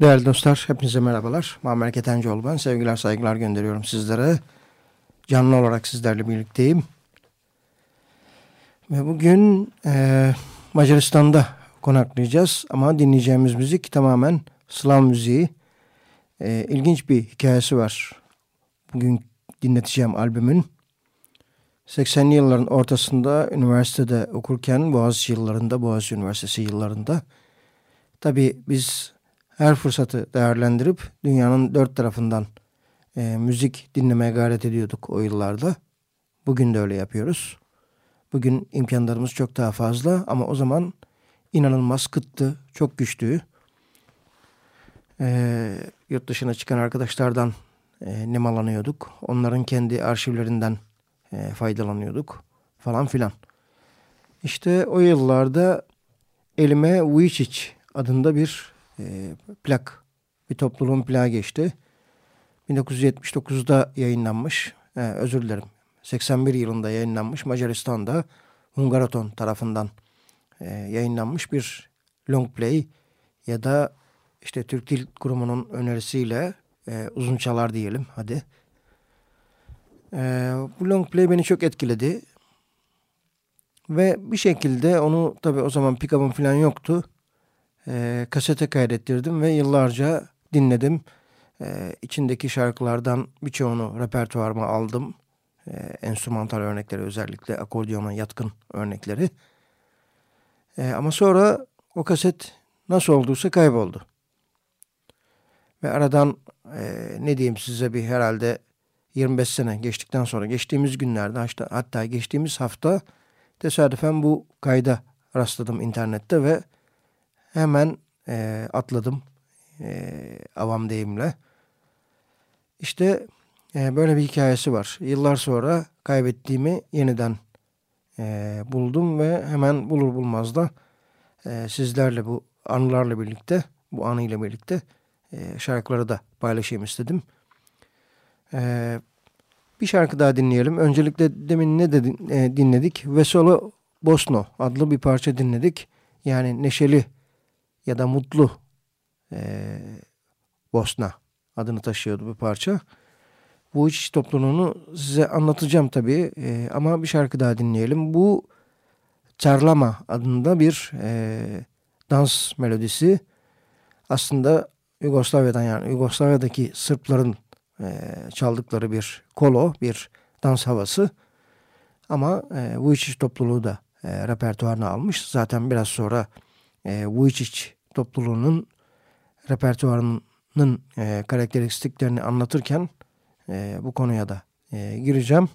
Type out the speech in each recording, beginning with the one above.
Değerli dostlar, hepinize merhabalar. Muammer Ketencoğlu ben. Sevgiler, saygılar gönderiyorum sizlere. Canlı olarak sizlerle birlikteyim. Ve bugün e, Macaristan'da konaklayacağız. Ama dinleyeceğimiz müzik tamamen Slav müziği. E, ilginç bir hikayesi var. Bugün dinleteceğim albümün. 80'li yılların ortasında üniversitede okurken Boğaziçi yıllarında, Boğaziçi Üniversitesi yıllarında tabii biz her fırsatı değerlendirip dünyanın dört tarafından e, müzik dinlemeye gayret ediyorduk o yıllarda. Bugün de öyle yapıyoruz. Bugün imkanlarımız çok daha fazla ama o zaman inanılmaz kıttı, çok güçlü. E, yurt dışına çıkan arkadaşlardan e, nemalanıyorduk. Onların kendi arşivlerinden e, faydalanıyorduk falan filan. İşte o yıllarda elime Vujicic adında bir e, plak, bir topluluğun plağı geçti. 1979'da yayınlanmış, e, özür dilerim 81 yılında yayınlanmış Macaristan'da Hungaraton tarafından e, yayınlanmış bir long play ya da işte Türk Dil Kurumu'nun önerisiyle e, uzun çalar diyelim hadi. E, bu long play beni çok etkiledi. Ve bir şekilde onu tabi o zaman pick-up'ım falan yoktu e, kasete kaydettirdim ve yıllarca dinledim. E, içindeki şarkılardan birçoğunu repertuarıma aldım. E, enstrümantal örnekleri özellikle akordiyona yatkın örnekleri. E, ama sonra o kaset nasıl olduysa kayboldu. Ve aradan e, ne diyeyim size bir herhalde 25 sene geçtikten sonra geçtiğimiz günlerde hatta, hatta geçtiğimiz hafta tesadüfen bu kayda rastladım internette ve hemen e, atladım e, avam deyimle. İşte e, böyle bir hikayesi var. Yıllar sonra kaybettiğimi yeniden e, buldum ve hemen bulur bulmaz da e, sizlerle bu anılarla birlikte, bu anıyla birlikte e, şarkıları da paylaşayım istedim. E, bir şarkı daha dinleyelim. Öncelikle demin ne de e, dinledik? Vesolo Bosno adlı bir parça dinledik. Yani neşeli ya da mutlu e, Bosna adını taşıyordu bu parça. Bu iç topluluğunu size anlatacağım tabii e, ama bir şarkı daha dinleyelim. Bu Çarlama adında bir e, dans melodisi. Aslında Yugoslavya'dan yani Yugoslavya'daki Sırpların e, çaldıkları bir kolo, bir dans havası. Ama e, Vujicic topluluğu da e, repertuarına almış. Zaten biraz sonra e, Vujicic topluluğunun repertuarının e, karakteristiklerini anlatırken e, bu konuya da e, gireceğim.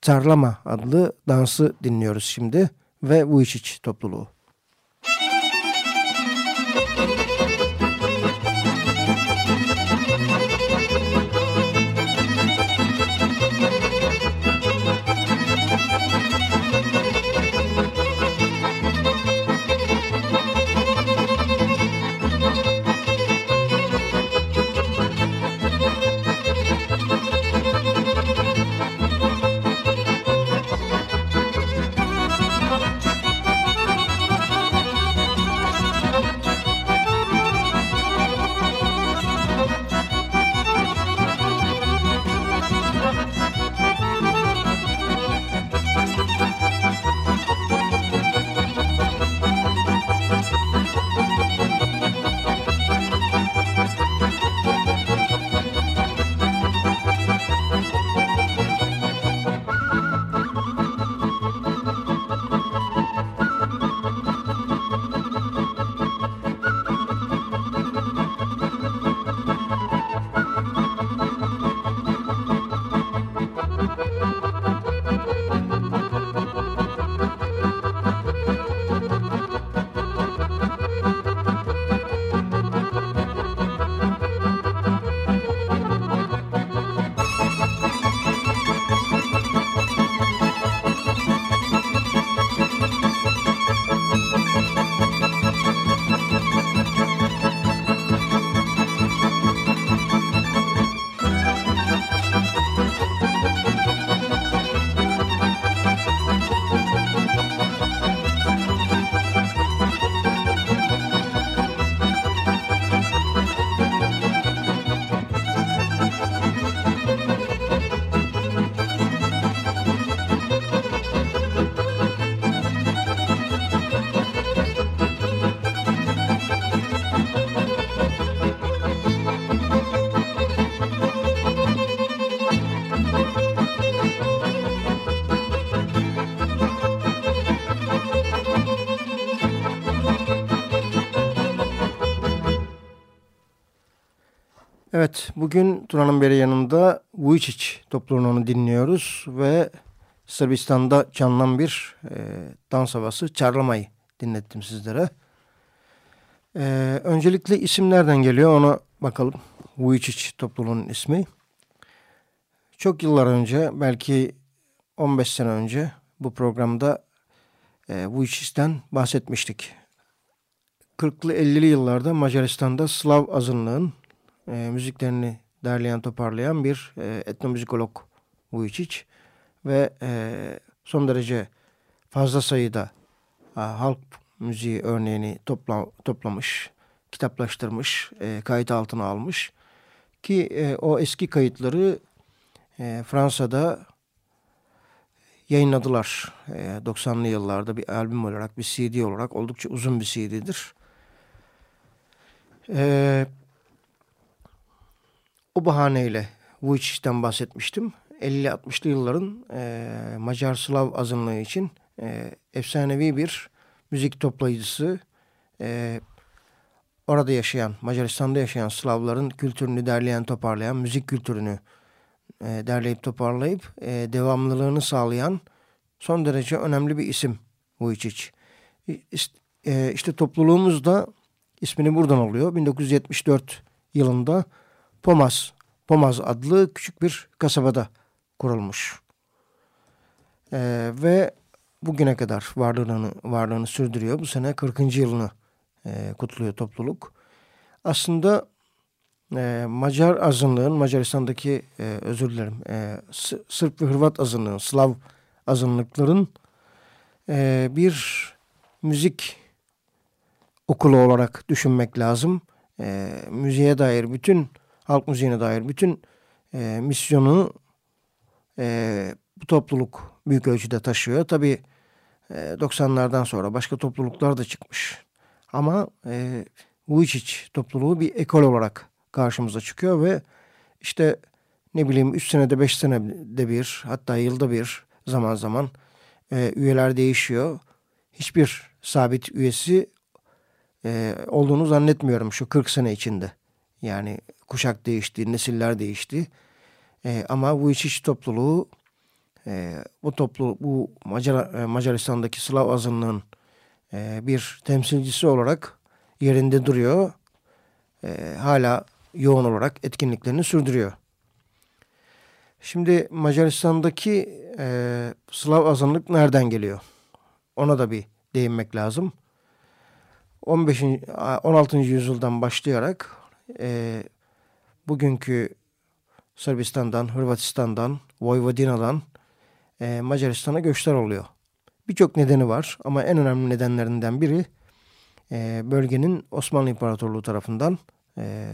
Tarlama adlı dansı dinliyoruz şimdi ve Vujicic topluluğu. Evet, bugün Tuna'nın beri yanında Vujicic topluluğunu dinliyoruz ve Sırbistan'da canlanan bir e, dans havası Çarlamayı dinlettim sizlere. E, öncelikle isim nereden geliyor ona bakalım. Vujicic topluluğunun ismi. Çok yıllar önce belki 15 sene önce bu programda e, Vujicic'ten bahsetmiştik. 40'lı 50'li yıllarda Macaristan'da Slav azınlığın e, müziklerini derleyen toparlayan bir e, etnomüzikolog Vujicic ve e, son derece fazla sayıda e, halk müziği örneğini topla, toplamış, kitaplaştırmış, e, kayıt altına almış ki e, o eski kayıtları e, Fransa'da yayınladılar. E, 90'lı yıllarda bir albüm olarak, bir CD olarak oldukça uzun bir CD'dir. E, o bahaneyle Vujicic'ten bahsetmiştim. 50-60'lı yılların e, Macar Slav azınlığı için e, efsanevi bir müzik toplayıcısı. E, orada yaşayan, Macaristan'da yaşayan Slavların kültürünü derleyen, toparlayan, müzik kültürünü e, derleyip toparlayıp e, devamlılığını sağlayan son derece önemli bir isim Vujicic. İşte, e, işte topluluğumuz da ismini buradan alıyor. 1974 yılında Pomaz, Pomaz adlı küçük bir kasabada kurulmuş. Ee, ve bugüne kadar varlığını, varlığını sürdürüyor. Bu sene 40. yılını e, kutluyor topluluk. Aslında e, Macar azınlığın, Macaristan'daki e, özür dilerim, e, Sırp ve Hırvat azınlığın, Slav azınlıkların e, bir müzik okulu olarak düşünmek lazım. E, müziğe dair bütün, halk müziğine dair bütün e, misyonu e, bu topluluk büyük ölçüde taşıyor. Tabii e, 90'lardan sonra başka topluluklar da çıkmış. Ama e, Vujicic topluluğu bir ekol olarak karşımıza çıkıyor ve işte ne bileyim 3 senede 5 senede bir hatta yılda bir zaman zaman e, üyeler değişiyor. Hiçbir sabit üyesi e, olduğunu zannetmiyorum şu 40 sene içinde. Yani kuşak değişti, nesiller değişti. E, ama bu iç topluluğu e, bu toplu bu Macar, e, Macaristan'daki Slav azınlığın e, bir temsilcisi olarak yerinde duruyor. E, hala yoğun olarak etkinliklerini sürdürüyor. Şimdi Macaristan'daki e, Slav azınlık nereden geliyor? Ona da bir değinmek lazım. 15. 16. yüzyıldan başlayarak e, bugünkü Sırbistan'dan, Hırvatistan'dan, Vojvodina'dan e, Macaristan'a göçler oluyor. Birçok nedeni var ama en önemli nedenlerinden biri e, bölgenin Osmanlı İmparatorluğu tarafından e,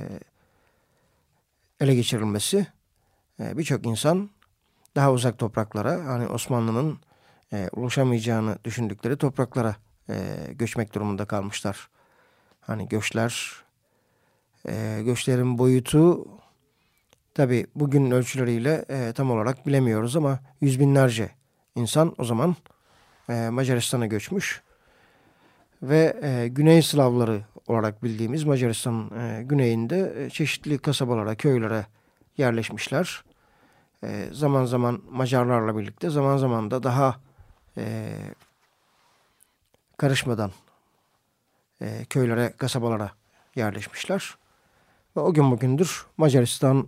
ele geçirilmesi. E, Birçok insan daha uzak topraklara, hani Osmanlı'nın e, ulaşamayacağını düşündükleri topraklara e, göçmek durumunda kalmışlar. Hani göçler, e, göçlerin boyutu tabi bugün ölçüleriyle e, tam olarak bilemiyoruz ama yüz binlerce insan o zaman e, Macaristan'a göçmüş. Ve e, Güney Slavları olarak bildiğimiz Macaristan e, güneyinde e, çeşitli kasabalara, köylere yerleşmişler. E, zaman zaman Macarlarla birlikte, zaman zaman da daha e, karışmadan e, köylere, kasabalara yerleşmişler. Ve o gün bugündür Macaristan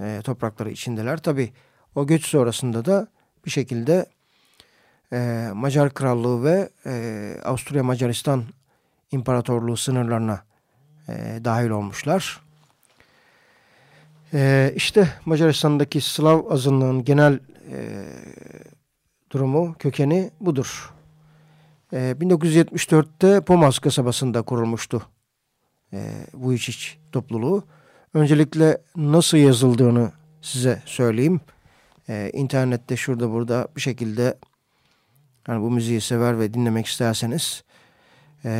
e, toprakları içindeler. Tabi o göç sonrasında da bir şekilde e, Macar Krallığı ve e, Avusturya Macaristan İmparatorluğu sınırlarına e, dahil olmuşlar. E, işte Macaristan'daki Slav azınlığın genel e, durumu, kökeni budur. E, 1974'te Pomaz kasabasında kurulmuştu e, Vujicic topluluğu. Öncelikle nasıl yazıldığını size söyleyeyim. E, internette şurada burada bir şekilde yani bu müziği sever ve dinlemek isterseniz e,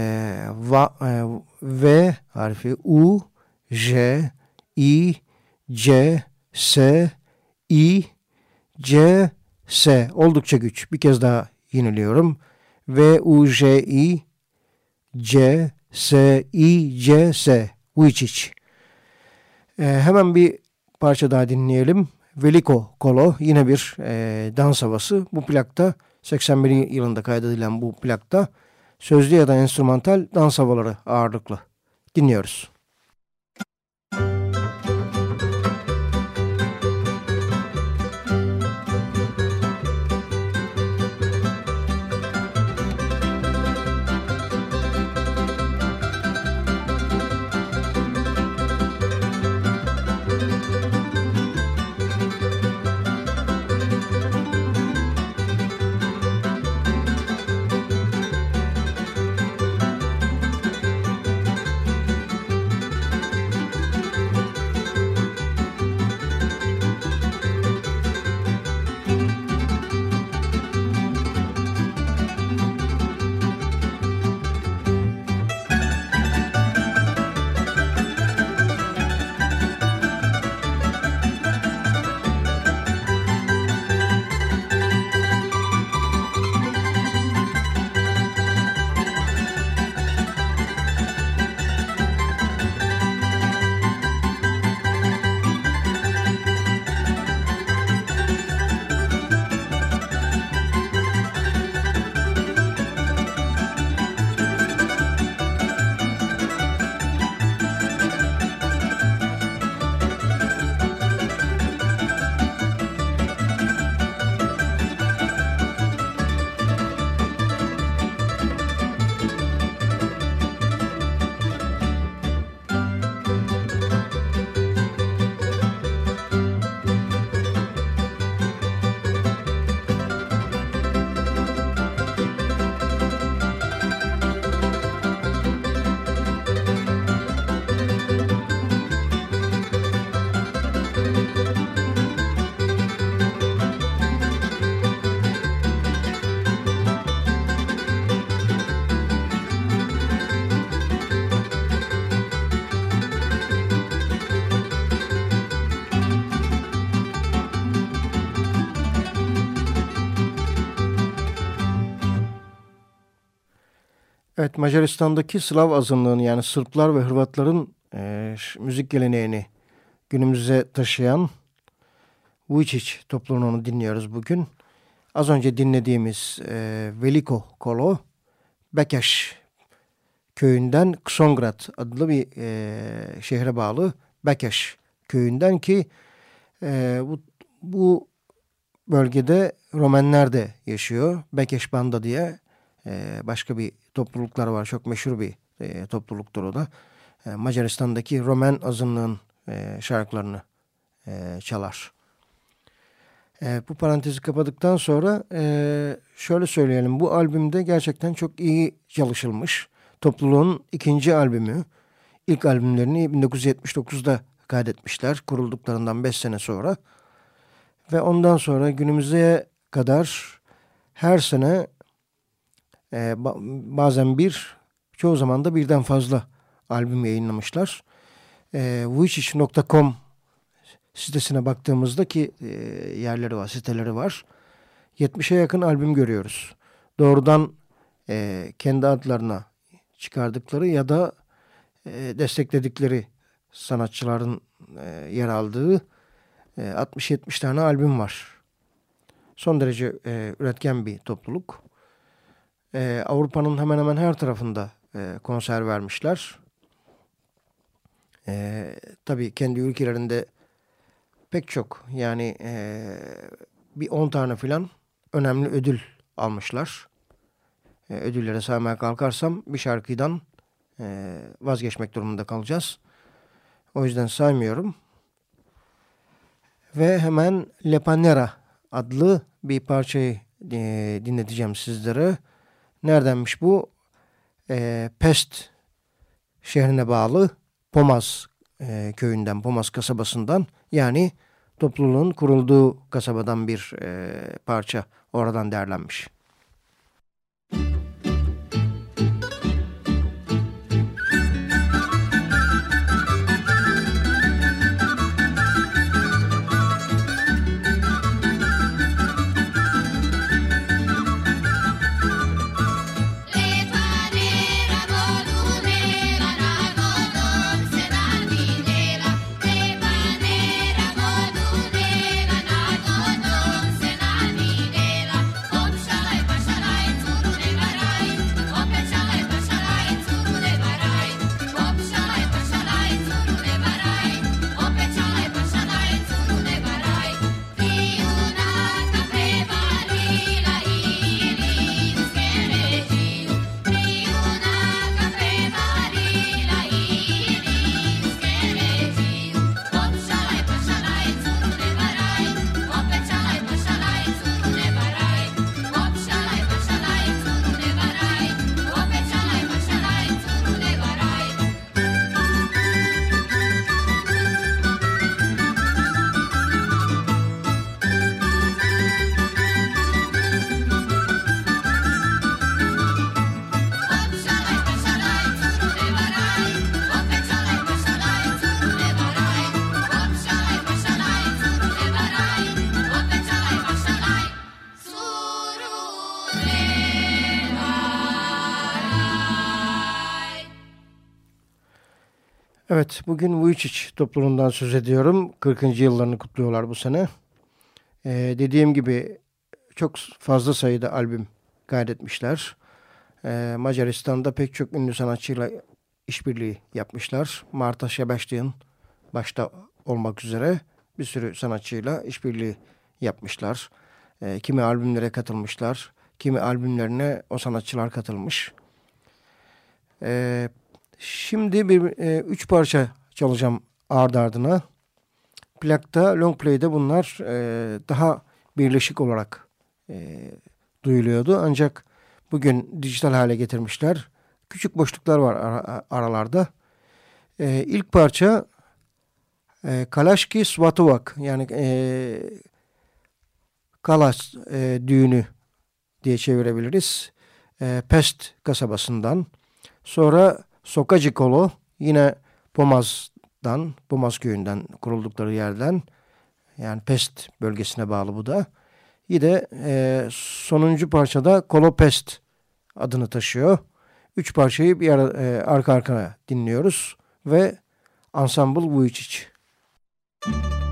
va, e, V harfi U, J, I, C, S, I, C, S oldukça güç. Bir kez daha yeniliyorum. V, U, J, I, C, S, I, C, S. Vujicic. Ee, hemen bir parça daha dinleyelim. Veliko Kolo yine bir e, dans havası. Bu plakta 81 yılında kaydedilen bu plakta sözlü ya da enstrümantal dans havaları ağırlıklı. Dinliyoruz. Evet Macaristan'daki Slav azınlığın yani Sırplar ve Hırvatların e, müzik geleneğini günümüze taşıyan Vujicic topluluğunu dinliyoruz bugün. Az önce dinlediğimiz e, Veliko Kolo Bekeş köyünden Ksongrad adlı bir e, şehre bağlı Bekeş köyünden ki e, bu, bu bölgede Romenler de yaşıyor. Bekeş Banda diye e, başka bir topluluklar var. Çok meşhur bir e, topluluktur o da. E, Macaristan'daki Romen azınlığın e, şarkılarını e, çalar. E, bu parantezi kapadıktan sonra e, şöyle söyleyelim. Bu albümde gerçekten çok iyi çalışılmış. Topluluğun ikinci albümü. İlk albümlerini 1979'da kaydetmişler. Kurulduklarından 5 sene sonra. Ve ondan sonra günümüze kadar her sene e, bazen bir, çoğu zaman da birden fazla albüm yayınlamışlar. E, Vujicic.com sitesine baktığımızda ki e, yerleri var, siteleri var. 70'e yakın albüm görüyoruz. Doğrudan e, kendi adlarına çıkardıkları ya da e, destekledikleri sanatçıların e, yer aldığı e, 60-70 tane albüm var. Son derece e, üretken bir topluluk. E, Avrupa'nın hemen hemen her tarafında e, konser vermişler. E, tabii kendi ülkelerinde pek çok yani e, bir 10 tane filan önemli ödül almışlar. E, ödüllere saymaya kalkarsam bir şarkıdan e, vazgeçmek durumunda kalacağız. O yüzden saymıyorum. Ve hemen Le Panera adlı bir parçayı e, dinleteceğim sizlere. Neredenmiş bu? E, Pest şehrine bağlı Pomaz e, köyünden, Pomaz kasabasından yani topluluğun kurulduğu kasabadan bir e, parça oradan derlenmiş. Evet, bugün Vujicic topluluğundan söz ediyorum. 40. yıllarını kutluyorlar bu sene. Ee, dediğim gibi çok fazla sayıda albüm kaydetmişler. Ee, Macaristan'da pek çok ünlü sanatçıyla işbirliği yapmışlar. Marta Sebastian başta olmak üzere bir sürü sanatçıyla işbirliği yapmışlar. Ee, kimi albümlere katılmışlar, kimi albümlerine o sanatçılar katılmış. Ee, Şimdi bir e, üç parça çalacağım ardı ardına. Plakta, long play'de bunlar e, daha birleşik olarak e, duyuluyordu. Ancak bugün dijital hale getirmişler. Küçük boşluklar var ar aralarda. E, ilk parça e, Kalaşki Svatuvak yani e, Kalas e, düğünü diye çevirebiliriz. E, Pest kasabasından. Sonra Sokacı Kolo yine Pomaz'dan, Pomaz köyünden kuruldukları yerden yani Pest bölgesine bağlı bu da. Yine e, sonuncu parçada Kolo Pest adını taşıyor. üç parçayı bir ara, e, arka arkana dinliyoruz ve Ensemble Vujicic. Müzik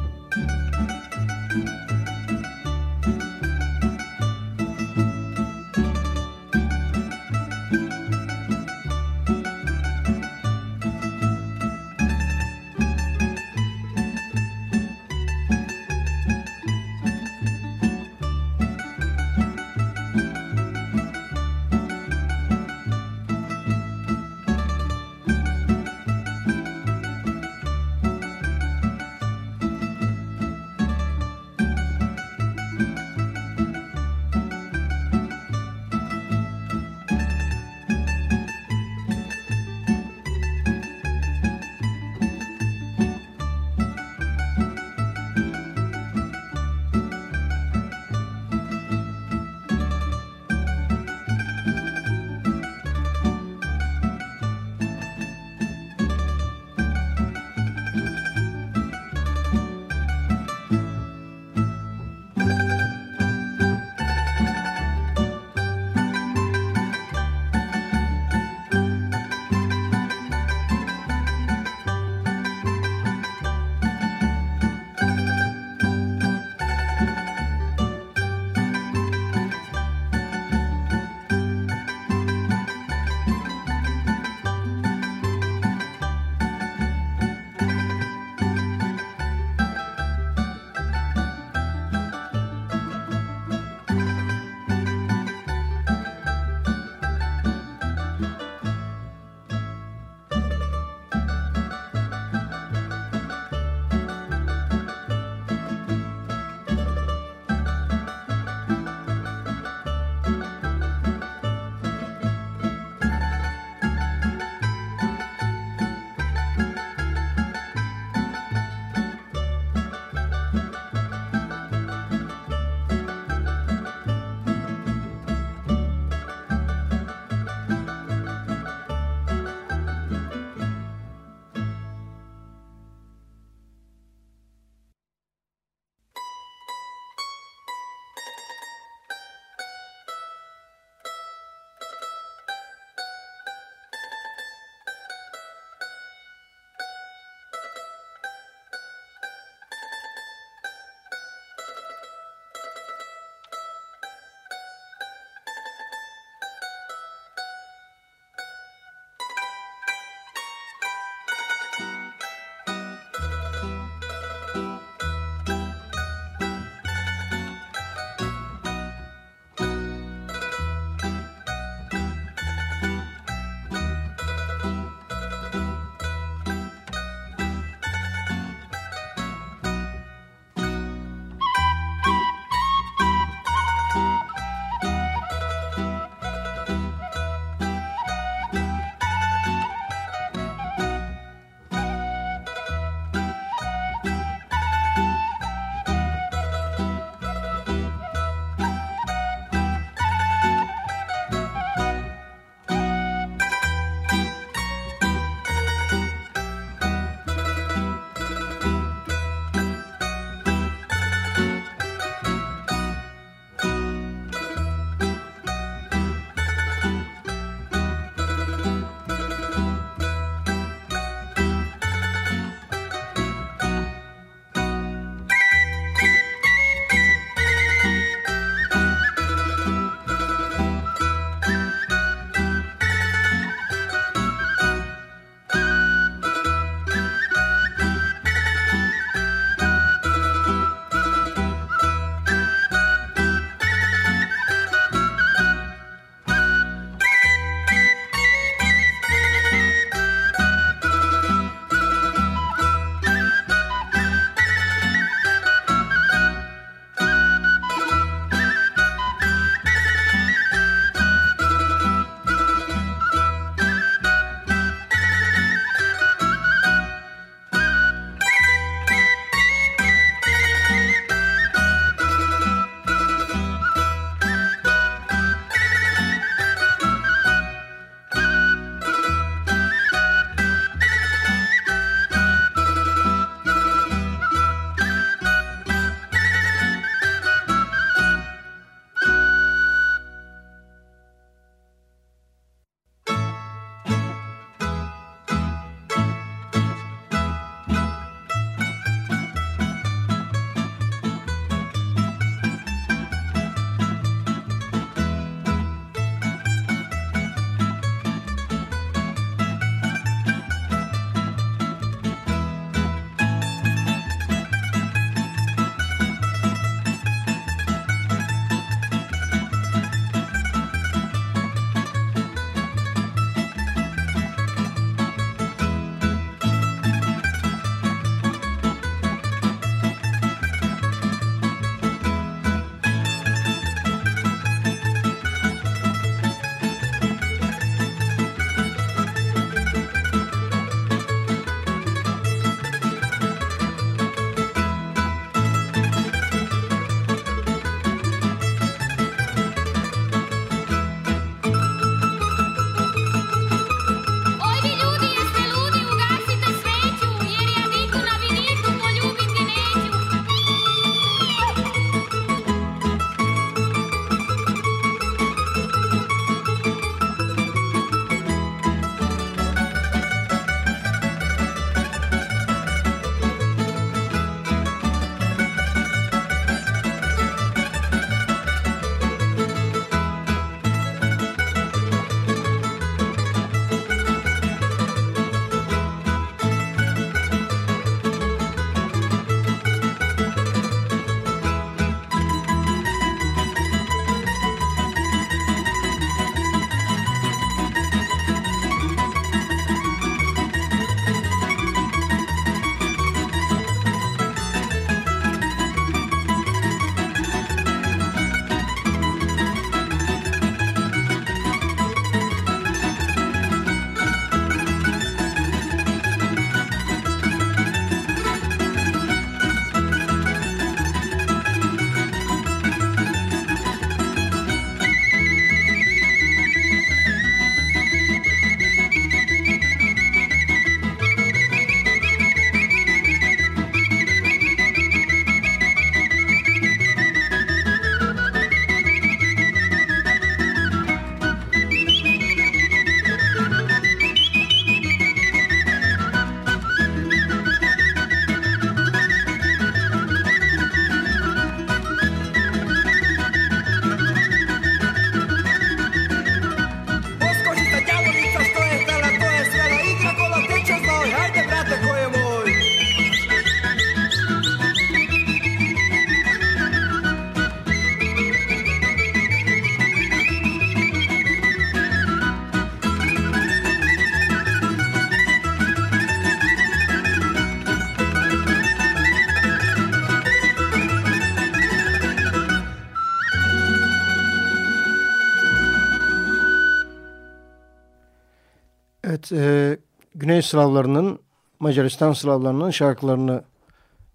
e, Güney Slavlarının, Macaristan Slavlarının şarkılarını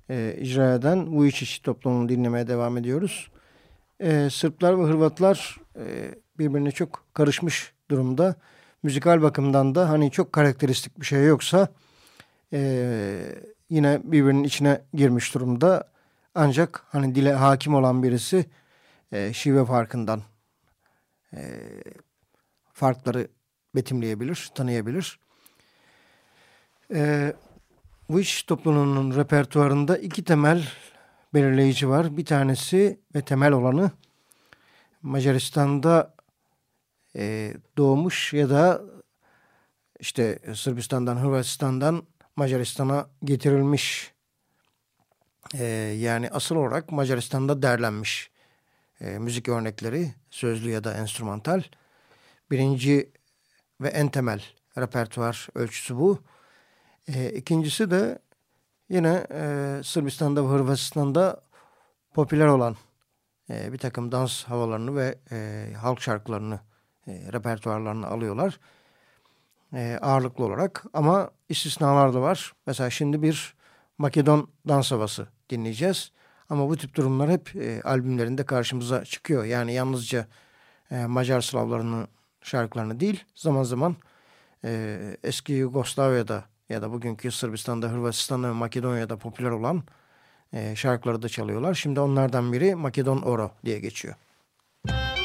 e, icra eden Vujic toplumunu dinlemeye devam ediyoruz. E, Sırplar ve Hırvatlar e, birbirine çok karışmış durumda. Müzikal bakımdan da hani çok karakteristik bir şey yoksa e, yine birbirinin içine girmiş durumda. Ancak hani dile hakim olan birisi e, şive farkından e, farkları betimleyebilir, tanıyabilir. E, bu iş toplumunun repertuarında iki temel belirleyici var. Bir tanesi ve temel olanı Macaristan'da e, doğmuş ya da işte Sırbistan'dan, Hırvatistan'dan Macaristan'a getirilmiş e, yani asıl olarak Macaristan'da derlenmiş e, müzik örnekleri sözlü ya da enstrümantal. Birinci ve en temel repertuar ölçüsü bu. E, ikincisi de yine e, Sırbistan'da ve Hırvatistan'da popüler olan e, bir takım dans havalarını ve e, halk şarkılarını, e, repertuarlarını alıyorlar. E, ağırlıklı olarak ama istisnalar da var. Mesela şimdi bir Makedon dans havası dinleyeceğiz. Ama bu tip durumlar hep e, albümlerinde karşımıza çıkıyor. Yani yalnızca e, Macar Slavlarının şarkılarını değil zaman zaman e, eski Yugoslavya'da ya da bugünkü Sırbistan'da, Hırvatistan'da ve Makedonya'da popüler olan e, şarkıları da çalıyorlar. Şimdi onlardan biri Makedon Oro diye geçiyor. Evet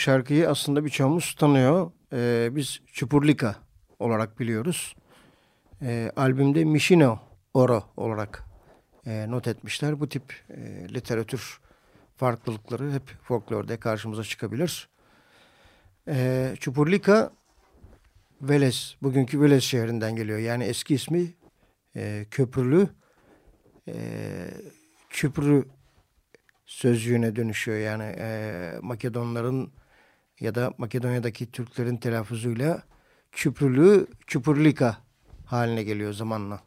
şarkıyı aslında birçoğumuz tanıyor. Ee, biz Çupurlika olarak biliyoruz. Ee, albümde Mişino Oro olarak e, not etmişler. Bu tip e, literatür farklılıkları hep folklorda karşımıza çıkabilir. Ee, Çupurlika Veles, bugünkü Veles şehrinden geliyor. Yani eski ismi e, Köprülü e, Küprü sözcüğüne dönüşüyor. Yani e, Makedonların ya da Makedonya'daki Türklerin telaffuzuyla Küprülü Çupurlika haline geliyor zamanla.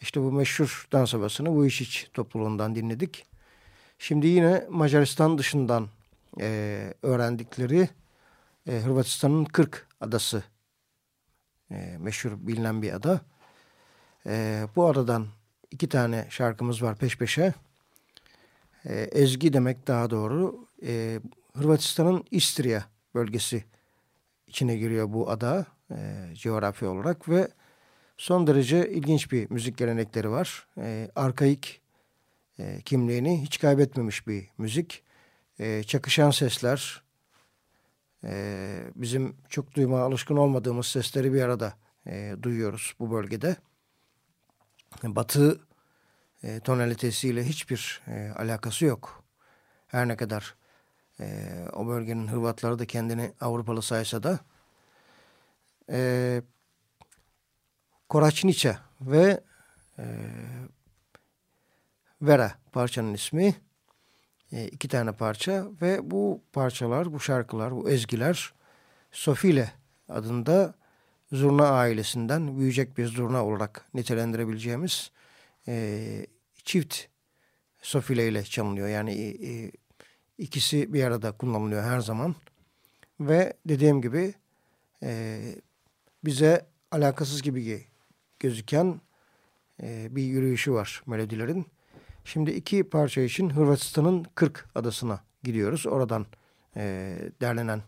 İşte bu meşhur dans havasını bu iş iç topluluğundan dinledik. Şimdi yine Macaristan dışından e, öğrendikleri e, Hırvatistan'ın 40 adası e, meşhur bilinen bir ada. E, bu adadan iki tane şarkımız var peş peşe. E, ezgi demek daha doğru. E, Hırvatistan'ın İstriya bölgesi içine giriyor bu ada e, coğrafi olarak ve son derece ilginç bir müzik gelenekleri var. E, arkaik e, kimliğini hiç kaybetmemiş bir müzik. E, çakışan sesler, e, bizim çok duyma alışkın olmadığımız sesleri bir arada e, duyuyoruz bu bölgede. Batı e, tonalitesiyle hiçbir e, alakası yok. Her ne kadar e, o bölgenin Hırvatları da kendini Avrupalı saysa da e, Koraçniça ve e, Vera parçanın ismi. E, iki tane parça ve bu parçalar, bu şarkılar, bu ezgiler Sofile adında zurna ailesinden büyüyecek bir zurna olarak nitelendirebileceğimiz e, çift sofile ile çalınıyor. Yani e, ikisi bir arada kullanılıyor her zaman. Ve dediğim gibi e, bize alakasız gibi gözüken e, bir yürüyüşü var melodilerin. Şimdi iki parça için Hırvatistan'ın 40 adasına gidiyoruz. Oradan e, derlenen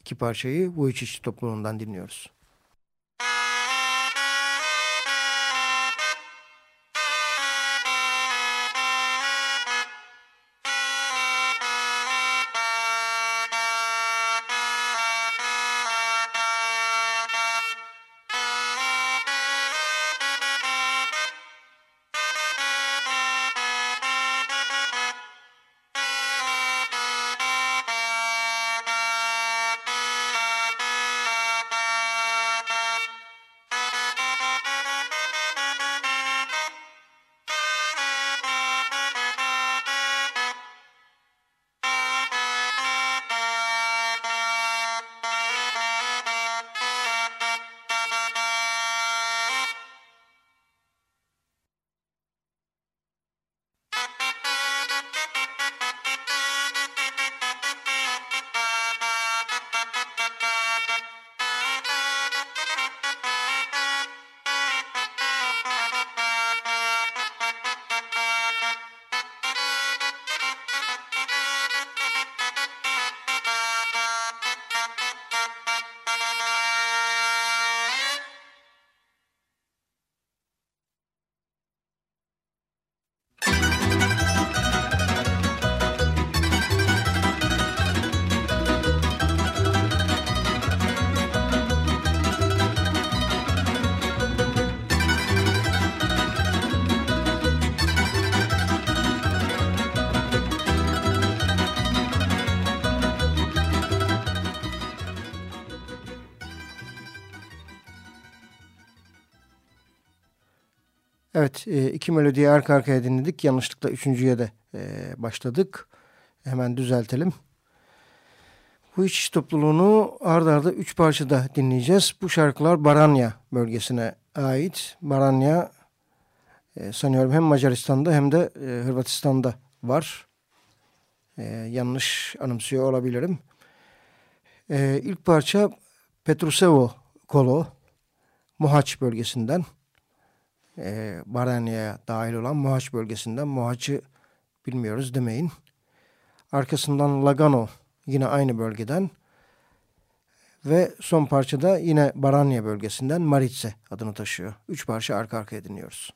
iki parçayı bu işçi topluluğundan dinliyoruz. Evet e, iki melodiyi arka arkaya dinledik. Yanlışlıkla üçüncüye de e, başladık. Hemen düzeltelim. Bu üç topluluğunu ardarda arda üç parçada dinleyeceğiz. Bu şarkılar Baranya bölgesine ait. Baranya e, sanıyorum hem Macaristan'da hem de e, Hırvatistan'da var. E, yanlış anımsıyor olabilirim. E, ilk parça Petrusevo Kolo, Mohaç bölgesinden e, Baranya'ya dahil olan Mohaç bölgesinden. Mohaç'ı bilmiyoruz demeyin. Arkasından Lagano yine aynı bölgeden. Ve son parçada yine Baranya bölgesinden Maritse adını taşıyor. Üç parça arka arkaya dinliyoruz.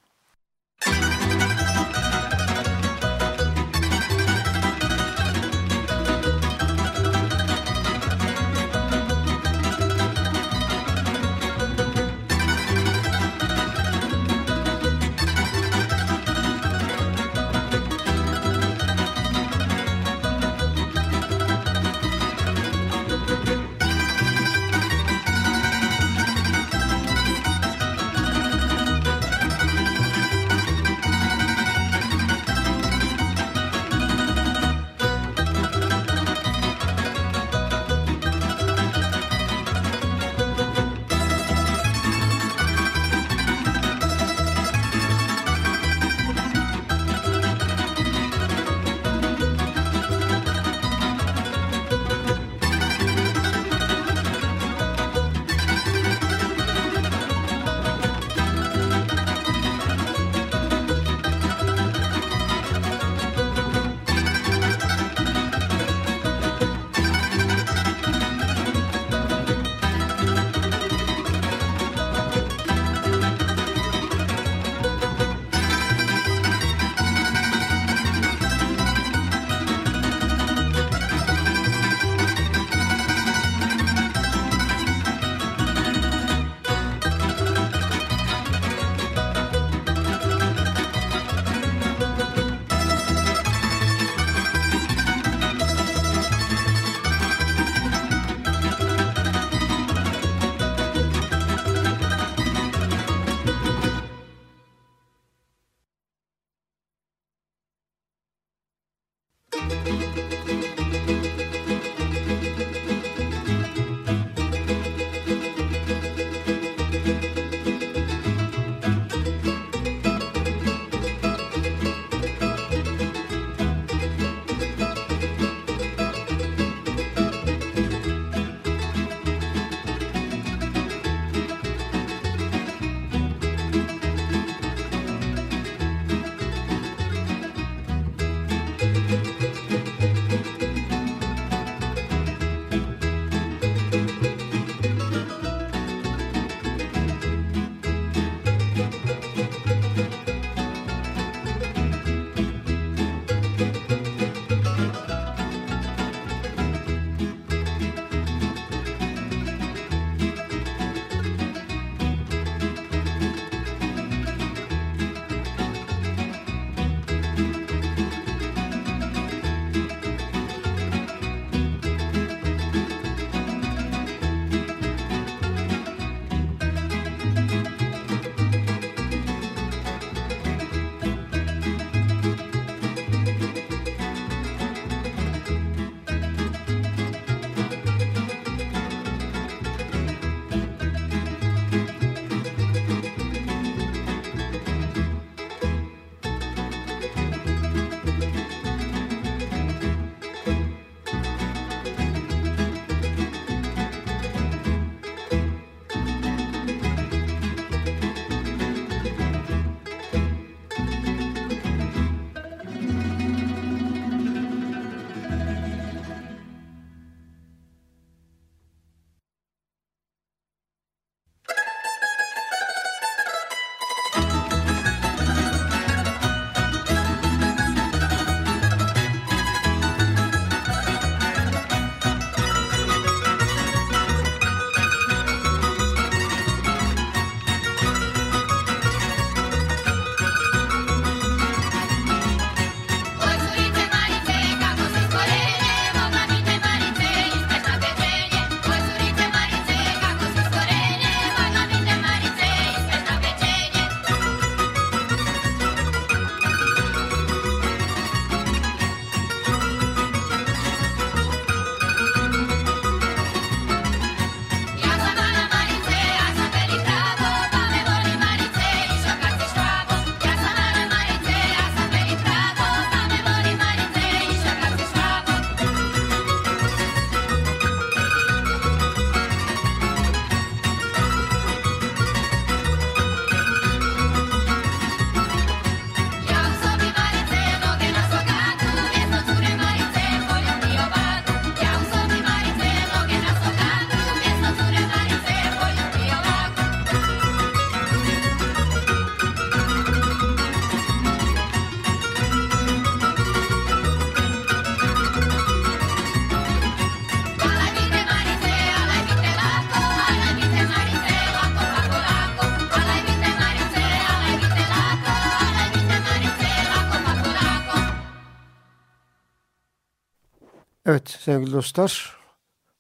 Evet sevgili dostlar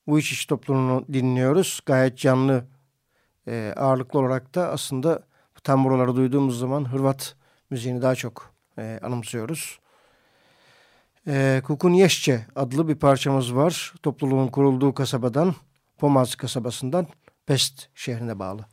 bu iş iş toplumunu dinliyoruz. Gayet canlı e, ağırlıklı olarak da aslında bu tamburaları duyduğumuz zaman Hırvat müziğini daha çok e, anımsıyoruz. E, Kukun Yeşçe adlı bir parçamız var. Topluluğun kurulduğu kasabadan Pomaz kasabasından Pest şehrine bağlı.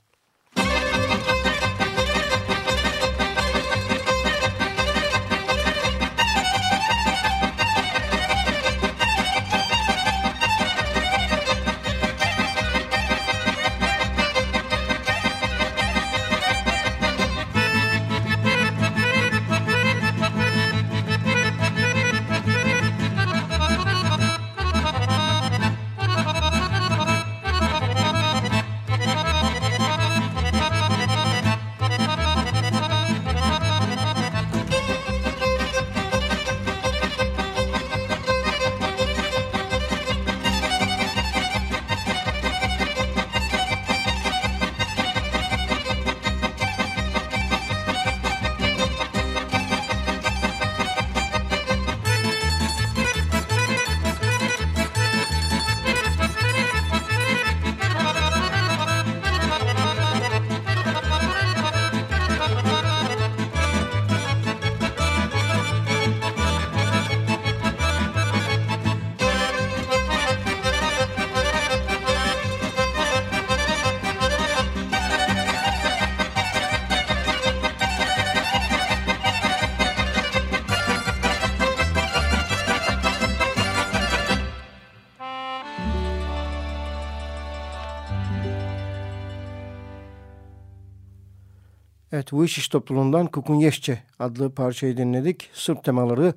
Evet, bu iş topluluğundan Kukun Yeşçe adlı parçayı dinledik. Sırp temaları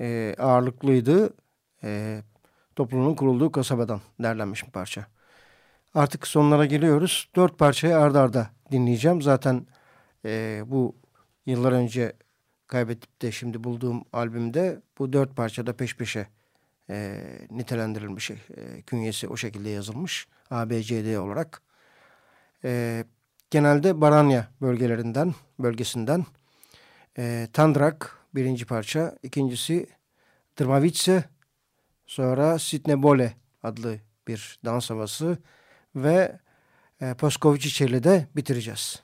e, ağırlıklıydı. E, topluluğun kurulduğu kasabadan derlenmiş bir parça. Artık sonlara geliyoruz. Dört parçayı ardarda arda dinleyeceğim. Zaten e, bu yıllar önce kaybedip de şimdi bulduğum albümde bu dört parçada peş peşe e, nitelendirilmiş şey. E, künyesi o şekilde yazılmış. ABCD olarak. E, genelde Baranya bölgelerinden, bölgesinden. E, Tandrak birinci parça. ikincisi Drmavice. Sonra Sitnebole adlı bir dans havası. Ve e, Poskovici ile de bitireceğiz.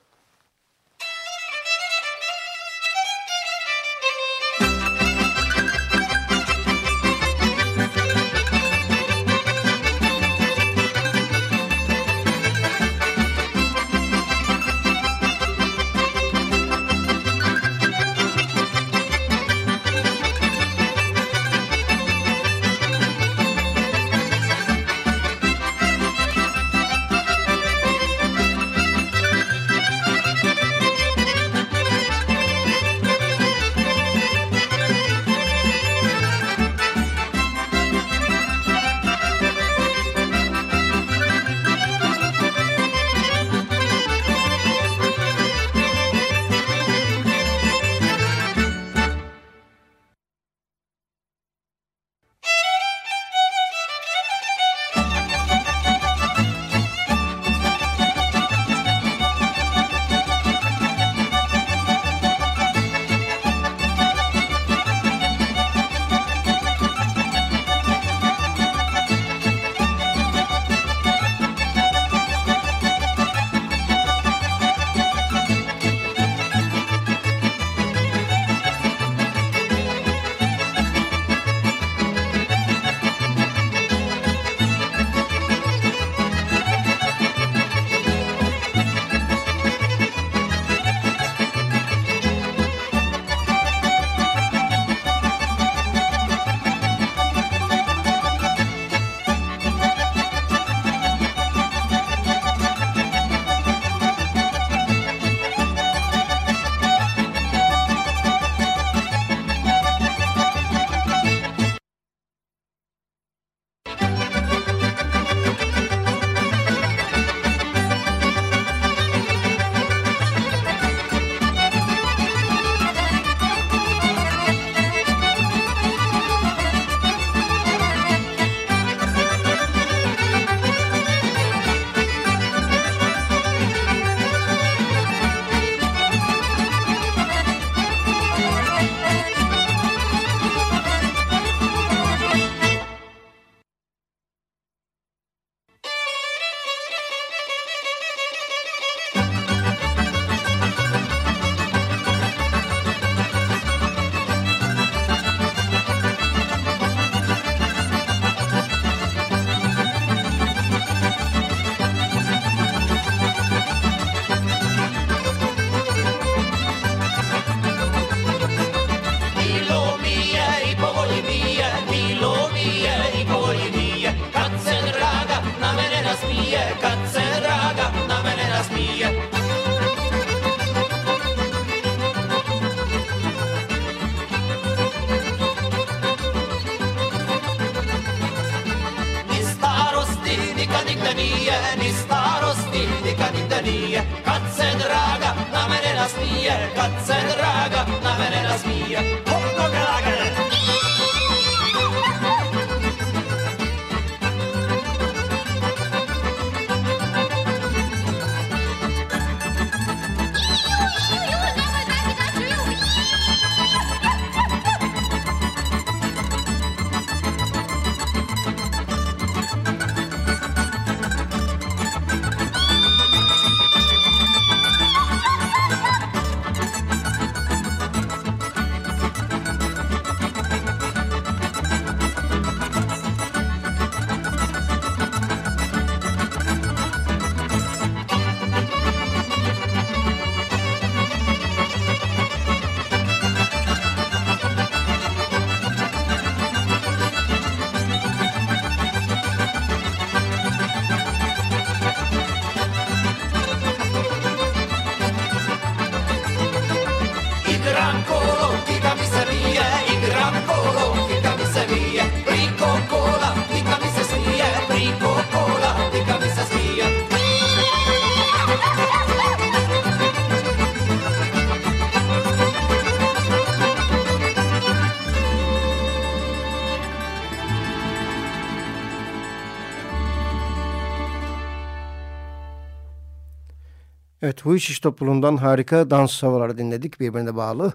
Evet, Huyşiş topluluğundan harika dans havaları dinledik birbirine bağlı.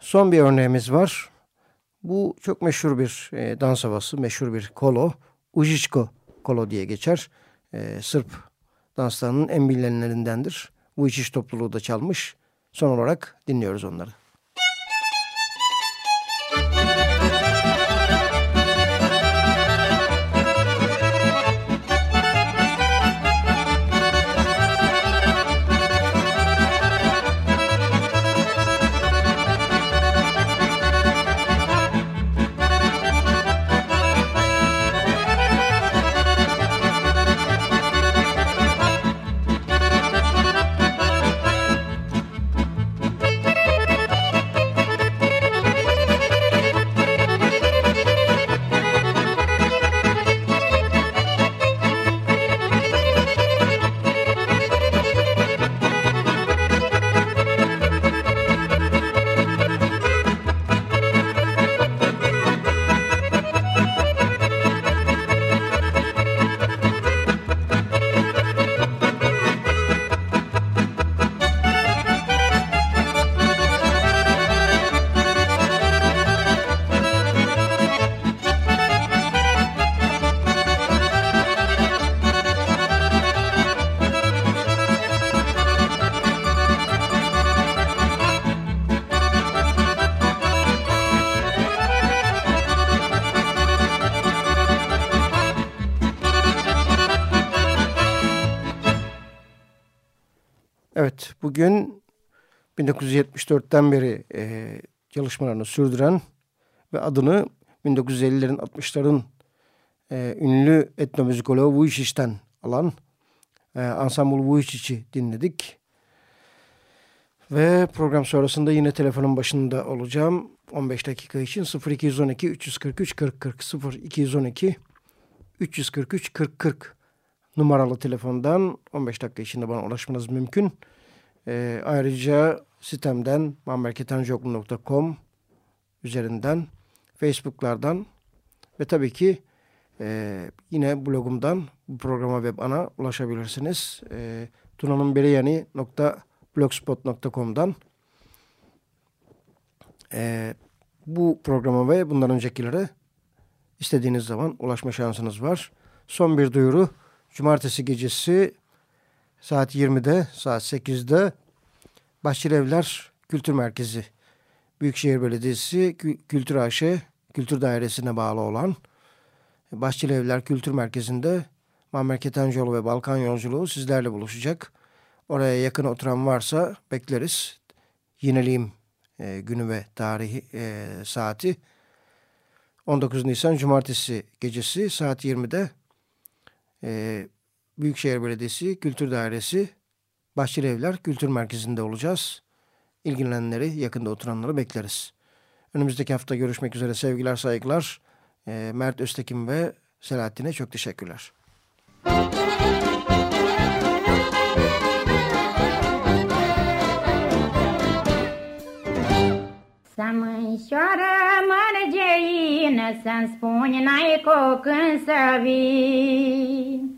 Son bir örneğimiz var. Bu çok meşhur bir e, dans havası, meşhur bir kolo. Ujiçko kolo diye geçer. E, Sırp danslarının en bilinenlerindendir. Bu iş topluluğu da çalmış. Son olarak dinliyoruz onları. Bugün 1974'ten beri e, çalışmalarını sürdüren ve adını 1950'lerin 60'ların e, ünlü etnomüzikoloğu Vujicic'ten alan e, Ensemble Vujicic'i dinledik. Ve program sonrasında yine telefonun başında olacağım. 15 dakika için 0212 343 40 40 0212 343 40 40 numaralı telefondan 15 dakika içinde bana ulaşmanız mümkün. E, ayrıca sitemden mamberketenjoklu.com üzerinden, Facebook'lardan ve tabii ki e, yine blogumdan bu programa ve bana ulaşabilirsiniz. E, tunanınberiyani.blogspot.com'dan e, bu programa ve bundan öncekilere istediğiniz zaman ulaşma şansınız var. Son bir duyuru. Cumartesi gecesi saat 20'de, saat 8'de Bahçelievler Kültür Merkezi Büyükşehir Belediyesi Kültür AŞ Kültür Dairesi'ne bağlı olan Bahçelievler Kültür Merkezi'nde Muammer Ketencoğlu ve Balkan Yolculuğu sizlerle buluşacak. Oraya yakın oturan varsa bekleriz. Yineleyim e, günü ve tarihi e, saati 19 Nisan Cumartesi gecesi saat 20'de e, Büyükşehir Belediyesi Kültür Dairesi Bahçeli Evler Kültür Merkezi'nde olacağız. İlgilenenleri, yakında oturanları bekleriz. Önümüzdeki hafta görüşmek üzere sevgiler, saygılar. E, Mert Öztekin ve Selahattin'e çok teşekkürler. Să mărgeină, Să-mi spuni n-ai cu când să vii.